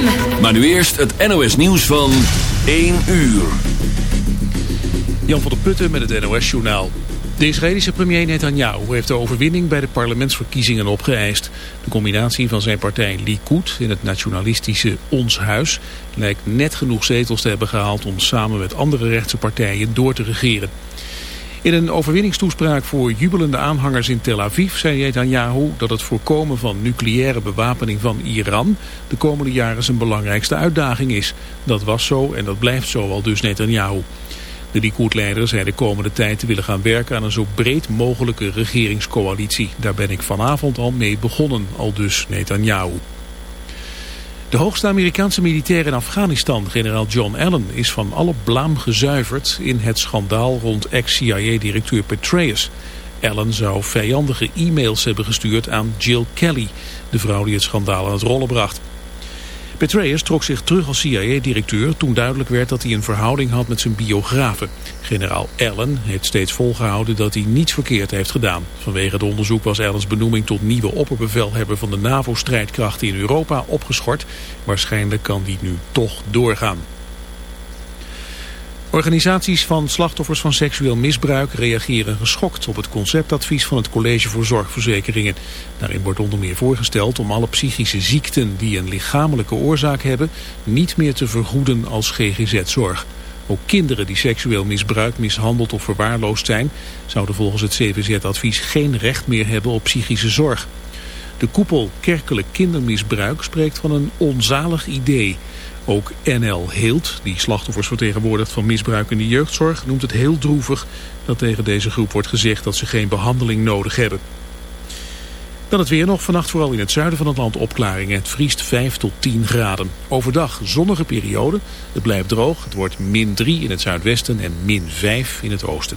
ZFM. Maar nu eerst het NOS nieuws van 1 uur. Jan van der Putten met het NOS journaal. De Israëlische premier Netanyahu heeft de overwinning bij de parlementsverkiezingen opgeëist. De combinatie van zijn partij Likud in het nationalistische Ons Huis lijkt net genoeg zetels te hebben gehaald om samen met andere rechtse partijen door te regeren. In een overwinningstoespraak voor jubelende aanhangers in Tel Aviv zei Netanyahu dat het voorkomen van nucleaire bewapening van Iran de komende jaren zijn belangrijkste uitdaging is. Dat was zo en dat blijft zo, al dus Netanyahu. De Likud-leider zei de komende tijd te willen gaan werken aan een zo breed mogelijke regeringscoalitie. Daar ben ik vanavond al mee begonnen, al dus Netanyahu. De hoogste Amerikaanse militair in Afghanistan, generaal John Allen, is van alle blaam gezuiverd in het schandaal rond ex-CIA-directeur Petraeus. Allen zou vijandige e-mails hebben gestuurd aan Jill Kelly, de vrouw die het schandaal aan het rollen bracht. Petraeus trok zich terug als CIA-directeur toen duidelijk werd dat hij een verhouding had met zijn biografen. Generaal Allen heeft steeds volgehouden dat hij niets verkeerd heeft gedaan. Vanwege het onderzoek was Allens benoeming tot nieuwe opperbevelhebber van de NAVO-strijdkrachten in Europa opgeschort. Waarschijnlijk kan die nu toch doorgaan. Organisaties van slachtoffers van seksueel misbruik reageren geschokt op het conceptadvies van het College voor Zorgverzekeringen. Daarin wordt onder meer voorgesteld om alle psychische ziekten die een lichamelijke oorzaak hebben niet meer te vergoeden als GGZ-zorg. Ook kinderen die seksueel misbruikt, mishandeld of verwaarloosd zijn zouden volgens het CVZ-advies geen recht meer hebben op psychische zorg. De koepel Kerkelijk Kindermisbruik spreekt van een onzalig idee. Ook NL Heelt, die slachtoffers vertegenwoordigt van misbruik in de jeugdzorg, noemt het heel droevig dat tegen deze groep wordt gezegd dat ze geen behandeling nodig hebben. Dan het weer nog. Vannacht vooral in het zuiden van het land opklaringen. Het vriest 5 tot 10 graden. Overdag zonnige periode. Het blijft droog. Het wordt min 3 in het zuidwesten en min 5 in het oosten.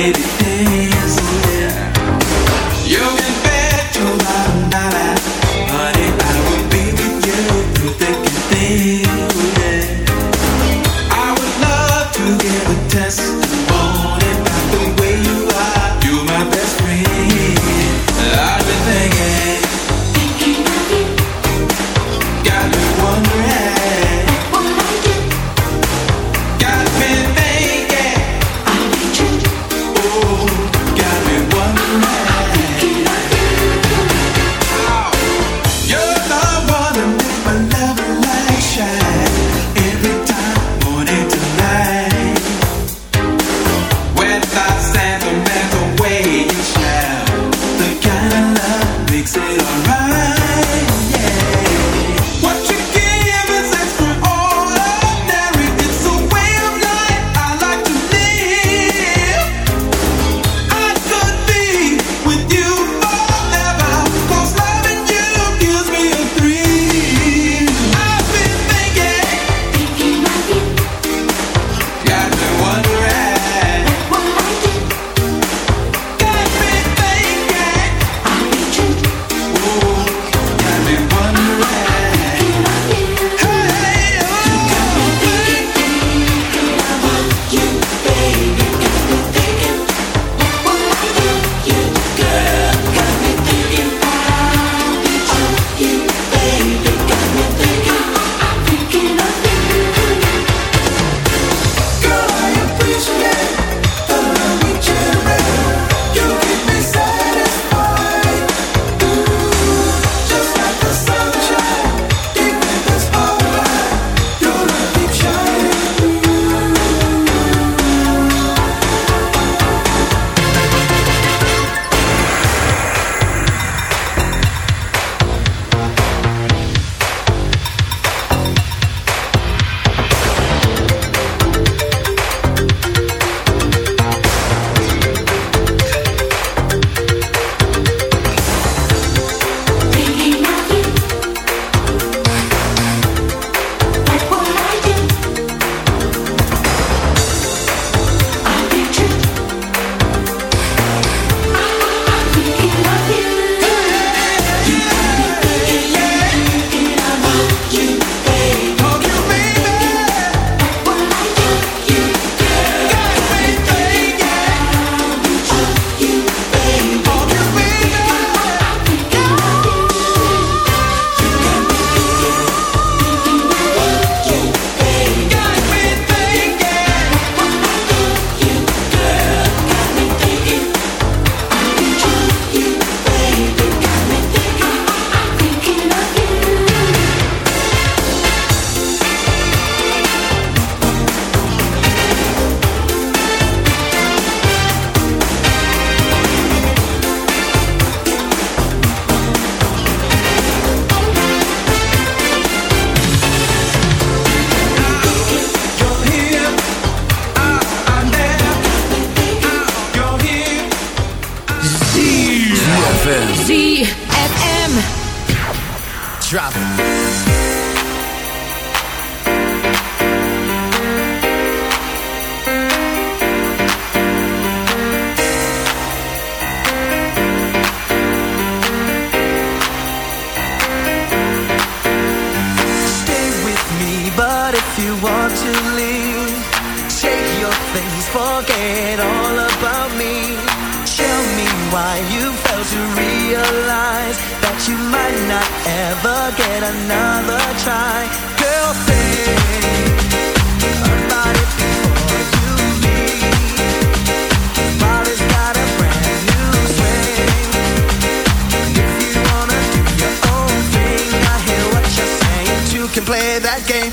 Oh realize that you might not ever get another try. Girl, think about it before you leave. Molly's got a brand new swing. If you wanna do your own thing, I hear what you're saying. Two can play that game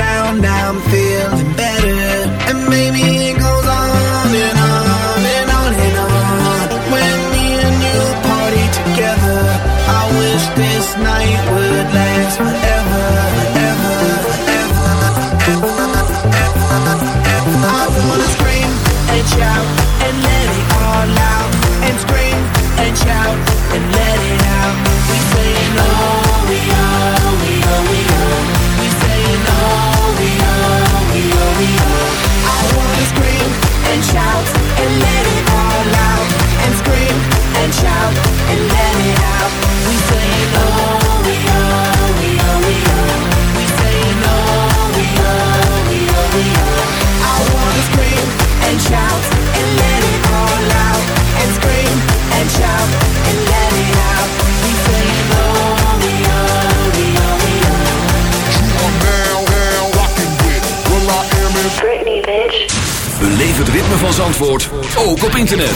van Zandvoort ook op internet.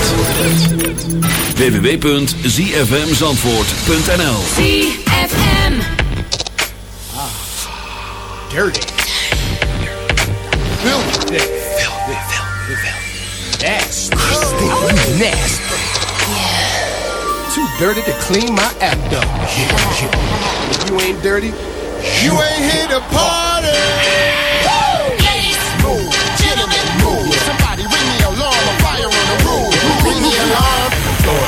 www.zfmzandvoort.nl ZFM ah, Dirty. Filthy Filthy Filthy Nasty. Oh. Nasty. Yeah. Too dirty to clean my act up. If you ain't dirty. You, you ain't here to party.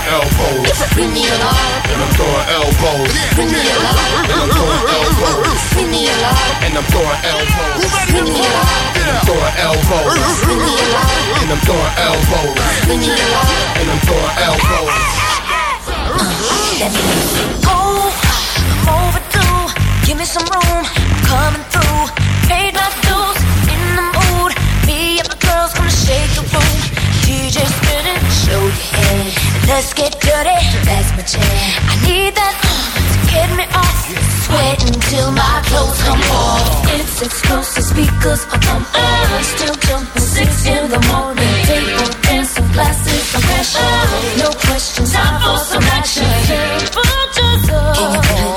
elbows. Bring me alive. And I'm throwing elbows. Bring me alive. And I'm throwing elbows. Bring me alive. And I'm throwing elbows. Bring me alive. And I'm throwing elbows. Bring me alive. And I'm throwing elbows. Bring me alive. And I'm throwing elbows. Go overdue. Give me some room. I'm coming through. Let's get dirty. That's my jam. I need that to get me off. Sweat until my clothes come off. It's exclusive speakers are come on. Still jumping six in the morning. Table dancing, glasses of passion. No questions, time for some action. Simple up.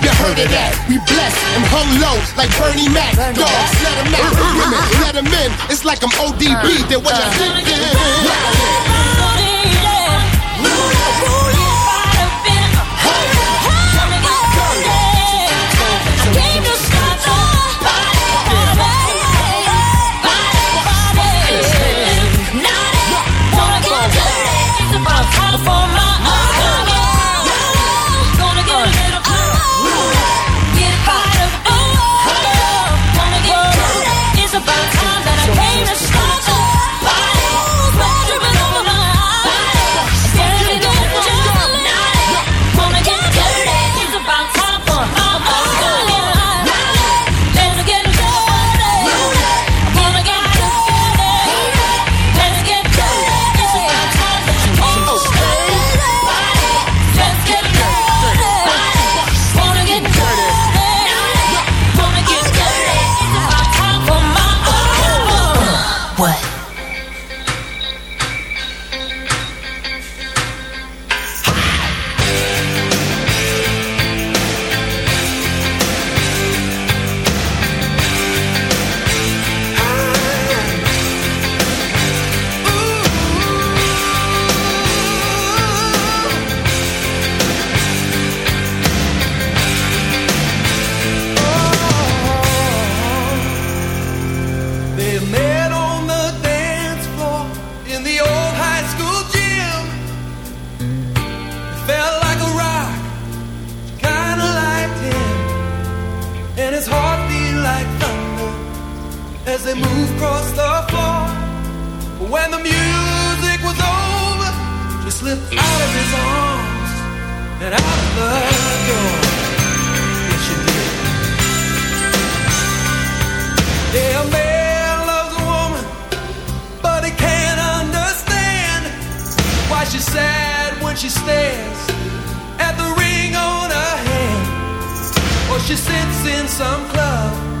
Heard of that? We blessed and hung low like Bernie Mac. Dogs, let 'em out. Women, let 'em in. It's like I'm ODB. Then what you thinking? As they moved across the floor. When the music was over, she slipped out of his arms and out of the door. Yes, she did. Yeah, a man loves a woman, but he can't understand why she's sad when she stares at the ring on her hand. Or she sits in some club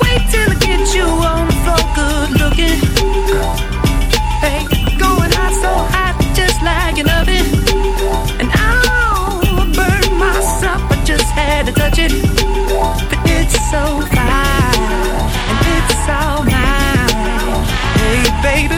Wait till I get you on the floor, good looking. Hey, going hot, so hot, just like an oven. And I'll burn myself, I just had to touch it. But it's so fine, and it's all mine. Hey, baby.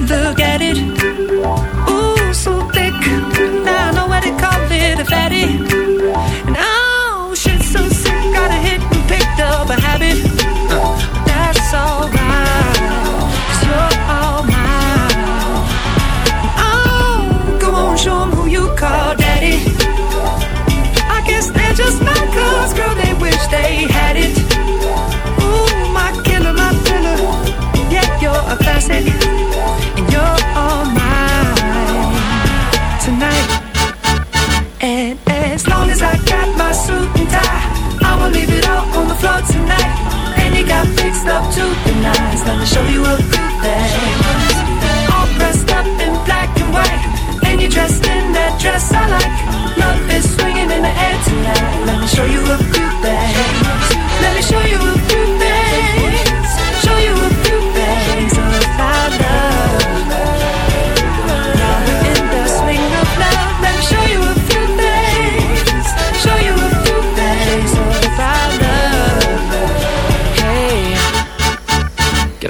look at it. Ooh, so thick. Now I know what they call it, fatty. Oh, so sick. Got a hit and picked up a habit. That's you're all mine. Oh, go on, who you call daddy. I guess they're just girl, they wish they had it. Ooh, my killer, my. Yeah, you're a classic. And as long as I got my suit and tie, I will leave it all on the floor tonight. And you got fixed up to the nines. Let me show you a good thing. All dressed up in black and white, and you dressed in that dress I like. Love is swinging in the air tonight. Let me show you a good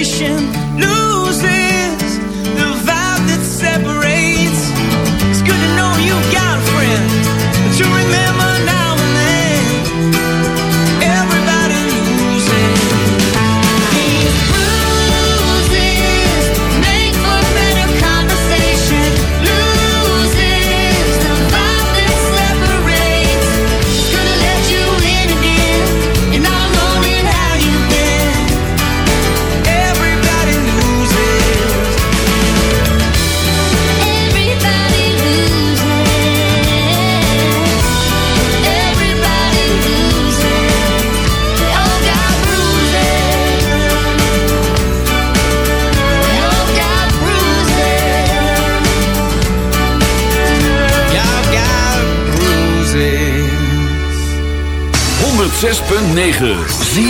intuition. 9.